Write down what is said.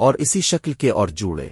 اور اسی شکل کے اور جوڑے۔